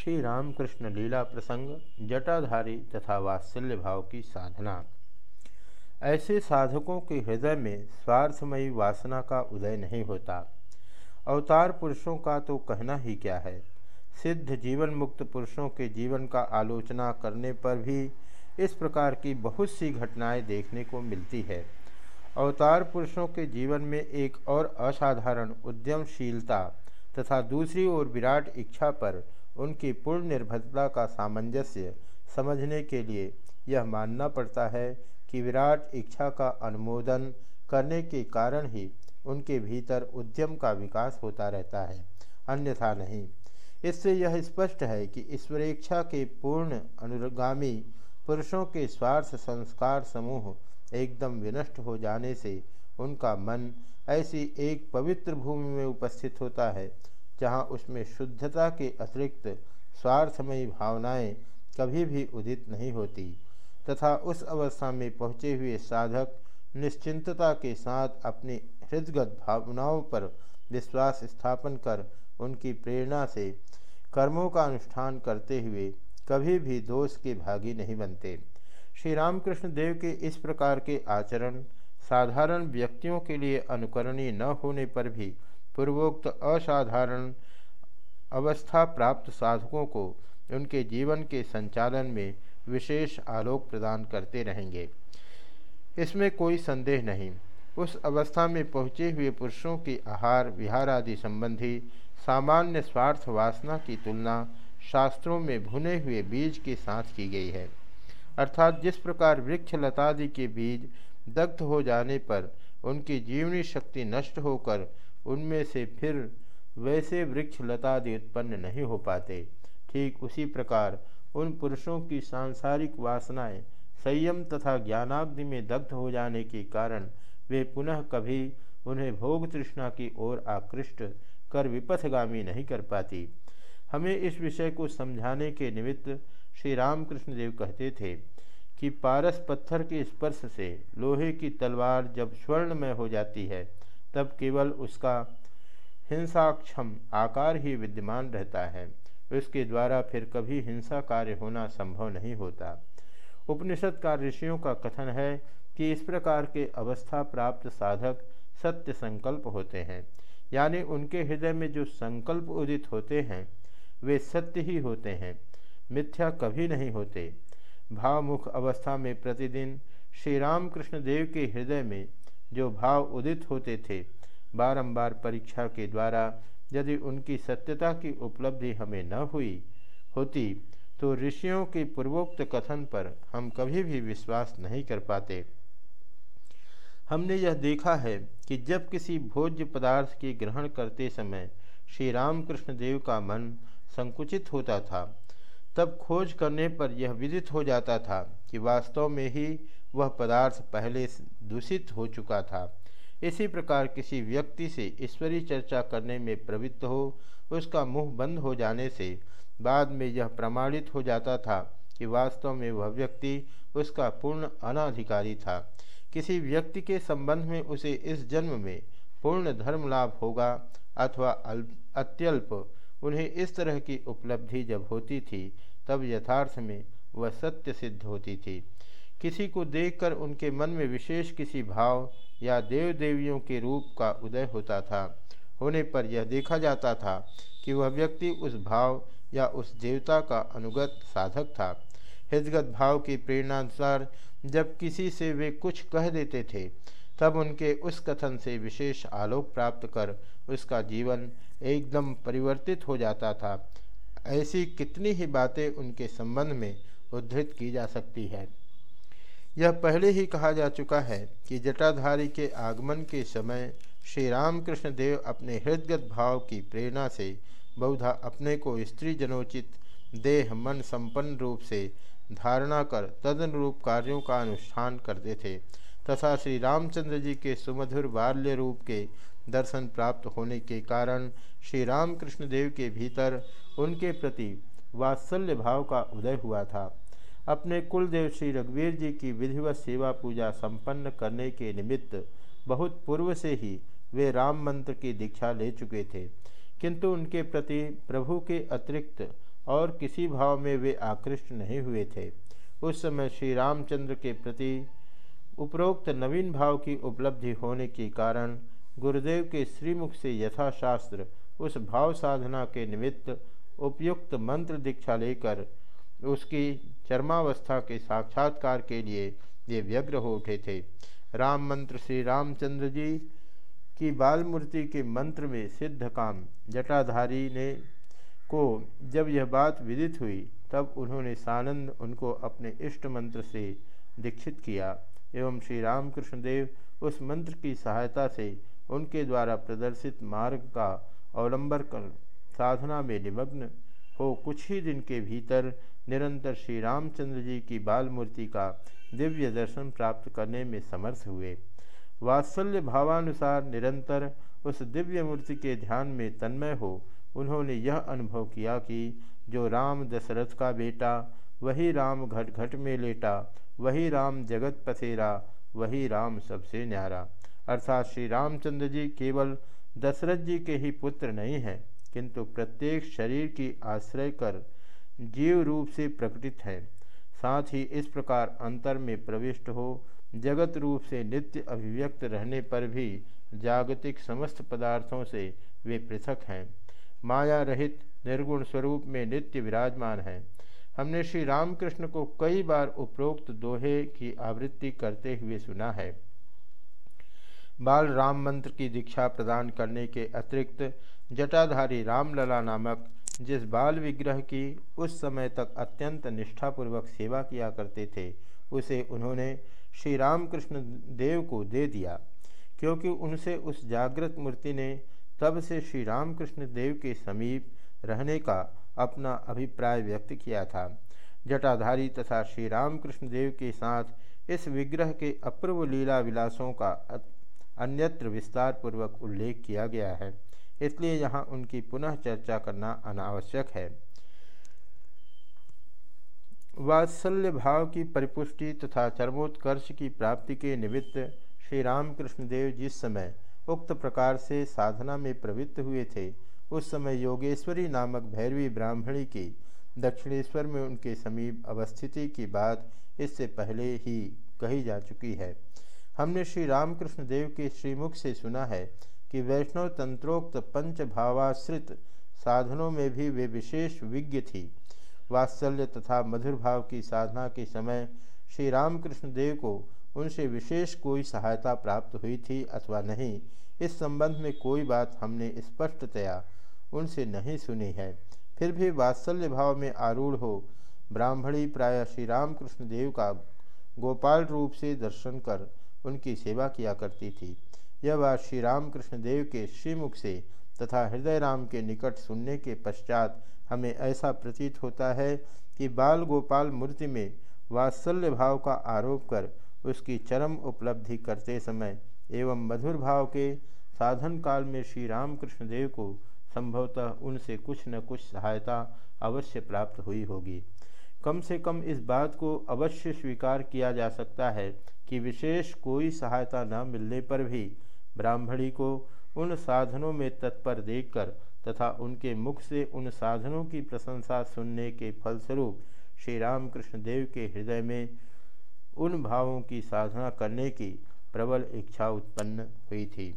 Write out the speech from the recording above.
श्री रामकृष्ण लीला प्रसंग, जटाधारी तथा वात्सल्य भाव की साधना। ऐसे साधकों के हृदय में स्वार्थमयी वासना का उदय नहीं होता। अवतार पुरुषों का तो कहना ही क्या है? सिद्ध जीवन मुक्त पुरुषों के जीवन का आलोचना करने पर भी इस प्रकार की बहुत सी घटनाएँ देखने को मिलती है। अवतार पुरुषों के जीवन में एक और असाधारण उद्यमशीलता तथा दूसरी ओर विराट इच्छा पर उनकी पूर्ण निर्भरता का सामंजस्य समझने के लिए यह मानना पड़ता है कि विराट इच्छा का अनुमोदन करने के कारण ही उनके भीतर उद्यम का विकास होता रहता है, अन्यथा नहीं। इससे यह स्पष्ट है कि ईश्वरेच्छा के पूर्ण अनुगामी पुरुषों के स्वार्थ संस्कार समूह एकदम विनष्ट हो जाने से उनका मन ऐसी एक पवित्र भूमि में उपस्थित होता है जहाँ उसमें शुद्धता के अतिरिक्त स्वार्थमयी भावनाएँ कभी भी उदित नहीं होती, तथा उस अवस्था में पहुँचे हुए साधक निश्चिंतता के साथ अपनी हृदगत भावनाओं पर विश्वास स्थापन कर उनकी प्रेरणा से कर्मों का अनुष्ठान करते हुए कभी भी दोष के भागी नहीं बनते। श्री रामकृष्ण देव के इस प्रकार के आचरण साधारण व्यक्तियों के लिए अनुकरणीय न होने पर भी पूर्वोक्त असाधारण अवस्था प्राप्त साधकों को उनके जीवन के संचालन में विशेष आलोक प्रदान करते रहेंगे। इसमें कोई संदेह नहीं, उस अवस्था में पहुँचे हुए पुरुषों की आहार, विहार आदि संबंधी सामान्य स्वार्थ वासना की तुलना शास्त्रों में भुने हुए बीज के साथ की गई है। अर्थात जिस प्रकार वृक्ष लतादि के बीज दग्ध हो जाने पर उनकी जीवनी शक्ति नष्ट होकर उनमें से फिर वैसे वृक्ष लतादि उत्पन्न नहीं हो पाते। ठीक उसी प्रकार उन पुरुषों की सांसारिक वासनाएँ संयम तथा ज्ञानाग्नि में दग्ध हो जाने के कारण वे पुनः कभी उन्हें भोग तृष्णा की ओर आकृष्ट कर विपथगामी नहीं कर पाती। हमें इस विषय को समझाने के निमित्त श्री रामकृष्ण देव कहते थे कि पारस पत्थर के स्पर्श से लोहे की तलवार जब स्वर्णमय हो जाती है तब केवल उसका हिंसाक्षम आकार ही विद्यमान रहता है। उसके द्वारा फिर कभी हिंसा कार्य होना संभव नहीं होता। उपनिषद का ऋषियों का कथन है कि इस प्रकार के अवस्था प्राप्त साधक सत्य संकल्प होते हैं। यानी उनके हृदय में जो संकल्प उदित होते हैं, वे सत्य ही होते हैं, मिथ्या कभी नहीं होते। भावमुख अवस्था में प्रतिदिन श्री राम कृष्ण देव के हृदय में जो भाव उदित होते थे, बारंबार परीक्षा के द्वारा यदि उनकी सत्यता की उपलब्धि हमें न हुई होती तो ऋषियों के पूर्वोक्त कथन पर हम कभी भी विश्वास नहीं कर पाते। हमने यह देखा है कि जब किसी भोज्य पदार्थ के ग्रहण करते समय श्री रामकृष्ण देव का मन संकुचित होता था, तब खोज करने पर यह विदित हो जाता था कि वास्तव में ही वह पदार्थ पहले दूषित हो चुका था। इसी प्रकार किसी व्यक्ति से ईश्वरीय चर्चा करने में प्रवृत्त हो, उसका मुँह बंद हो जाने से बाद में यह प्रमाणित हो जाता था कि वास्तव में वह व्यक्ति उसका पूर्ण अनाधिकारी था। किसी व्यक्ति के संबंध में उसे इस जन्म में पूर्ण धर्म लाभ होगा अथवा अत्यल्प, उन्हें इस तरह की उपलब्धि जब होती थी, तब यथार्थ में वह सत्य सिद्ध होती थी। किसी को देखकर उनके मन में विशेष किसी भाव या देव देवियों के रूप का उदय होता था। होने पर यह देखा जाता था कि वह व्यक्ति उस भाव या उस देवता का अनुगत साधक था। हृदगत भाव की प्रेरणानुसार जब किसी से वे कुछ कह देते थे, तब उनके उस कथन से विशेष आलोक प्राप्त कर उसका जीवन एकदम परिवर्तित हो जाता था। ऐसी कितनी ही बातें उनके संबंध में उद्धृत की जा सकती है। यह पहले ही कहा जा चुका है कि जटाधारी के आगमन के समय श्री रामकृष्ण देव अपने हृदगत भाव की प्रेरणा से बहुधा अपने को स्त्री जनोचित देह मन संपन्न रूप से धारणा कर तदनुरूप कार्यों का अनुष्ठान करते थे तथा श्री रामचंद्र जी के सुमधुर बाल्य रूप के दर्शन प्राप्त होने के कारण श्री रामकृष्ण देव के भीतर उनके प्रति वात्सल्य भाव का उदय हुआ था। अपने कुलदेव श्री रघुवीर जी की विधिवत सेवा पूजा संपन्न करने के निमित्त बहुत पूर्व से ही वे राम मंत्र की दीक्षा ले चुके थे। किंतु उनके प्रति प्रभु के अतिरिक्त और किसी भाव में वे आकृष्ट नहीं हुए थे। उस समय श्री रामचंद्र के प्रति उपरोक्त नवीन भाव की उपलब्धि होने के कारण गुरुदेव के श्रीमुख से यथाशास्त्र उस भाव साधना के निमित्त उपयुक्त मंत्र दीक्षा लेकर उसकी चरमावस्था के साक्षात्कार के लिए ये व्यग्र हो उठे थे। राम मंत्र श्री रामचंद्र जी की बाल मूर्ति के मंत्र में सिद्ध काम जटाधारी ने को जब यह बात विदित हुई, तब उन्होंने सानंद उनको अपने इष्ट मंत्र से दीक्षित किया एवं श्री रामकृष्ण देव उस मंत्र की सहायता से उनके द्वारा प्रदर्शित मार्ग का अवलंबन कर साधना में निमग्न हो कुछ ही दिन के भीतर निरंतर श्री रामचंद्र जी की बाल मूर्ति का दिव्य दर्शन प्राप्त करने में समर्थ हुए। वात्सल्य भावानुसार निरंतर उस दिव्य मूर्ति के ध्यान में तन्मय हो, उन्होंने यह अनुभव किया कि जो राम दशरथ का बेटा, वही राम घट घट में लेटा, वही राम जगत पथेरा, वही राम सबसे न्यारा। अर्थात श्री रामचंद्र जी केवल दशरथ जी के ही पुत्र नहीं हैं किंतु प्रत्येक शरीर की आश्रय कर जीव रूप से प्रकटित है। साथ ही इस प्रकार अंतर में प्रविष्ट हो, जगत रूप से नित्य अभिव्यक्त रहने पर भी जागतिक समस्त पदार्थों से वे पृथक हैं। माया रहित, निर्गुण स्वरूप में नित्य विराजमान हैं। हमने श्री रामकृष्ण को कई बार उपरोक्त दोहे की आवृत्ति करते हुए सुना है। बाल राम मंत्र की दीक्षा प्रदान करने के अतिरिक्त जटाधारी रामलला नामक जिस बाल विग्रह की उस समय तक अत्यंत निष्ठापूर्वक सेवा किया करते थे, उसे उन्होंने श्री रामकृष्ण देव को दे दिया। क्योंकि उनसे उस जागृत मूर्ति ने तब से श्री रामकृष्ण देव के समीप रहने का अपना अभिप्राय व्यक्त किया था। जटाधारी तथा श्री रामकृष्ण देव के साथ इस विग्रह के अपूर्व लीला विलासों का अन्यत्र विस्तार पूर्वक उल्लेख किया गया है। इसलिए यहाँ उनकी पुनः चर्चा करना अनावश्यक है। वात्सल्य भाव की परिपुष्टि तथा चरमोत्कर्ष की प्राप्ति के निमित्त श्री रामकृष्ण देव जिस समय उक्त प्रकार से साधना में प्रवृत्त हुए थे, उस समय योगेश्वरी नामक भैरवी ब्राह्मणी की दक्षिणेश्वर में उनके समीप अवस्थिति की बात इससे पहले ही कही जा चुकी है। हमने श्री रामकृष्ण देव के श्रीमुख से सुना है कि वैष्णव तंत्रोक्त पंच भावाश्रित साधनों में भी वे विशेष विज्ञ थी। वात्सल्य तथा मधुर भाव की साधना के समय श्री रामकृष्ण देव को उनसे विशेष कोई सहायता प्राप्त हुई थी अथवा नहीं, इस संबंध में कोई बात हमने स्पष्टतया उनसे नहीं सुनी है। फिर भी वात्सल्य भाव में आरूढ़ हो, ब्राह्मणी प्राय श्री रामकृष्ण देव का गोपाल रूप से दर्शन कर उनकी सेवा किया करती थी। यह बात श्री रामकृष्ण देव के श्रीमुख से तथा हृदय राम के निकट सुनने के पश्चात हमें ऐसा प्रतीत होता है कि बाल गोपाल मूर्ति में वात्सल्य भाव का आरोप कर उसकी चरम उपलब्धि करते समय एवं मधुर भाव के साधन काल में श्री रामकृष्ण देव को संभवतः उनसे कुछ न कुछ सहायता अवश्य प्राप्त हुई होगी। कम से कम इस बात को अवश्य स्वीकार किया जा सकता है कि विशेष कोई सहायता न मिलने पर भी ब्राह्मणी को उन साधनों में तत्पर देखकर तथा उनके मुख से उन साधनों की प्रशंसा सुनने के फलस्वरूप श्री रामकृष्ण देव के हृदय में उन भावों की साधना करने की प्रबल इच्छा उत्पन्न हुई थी।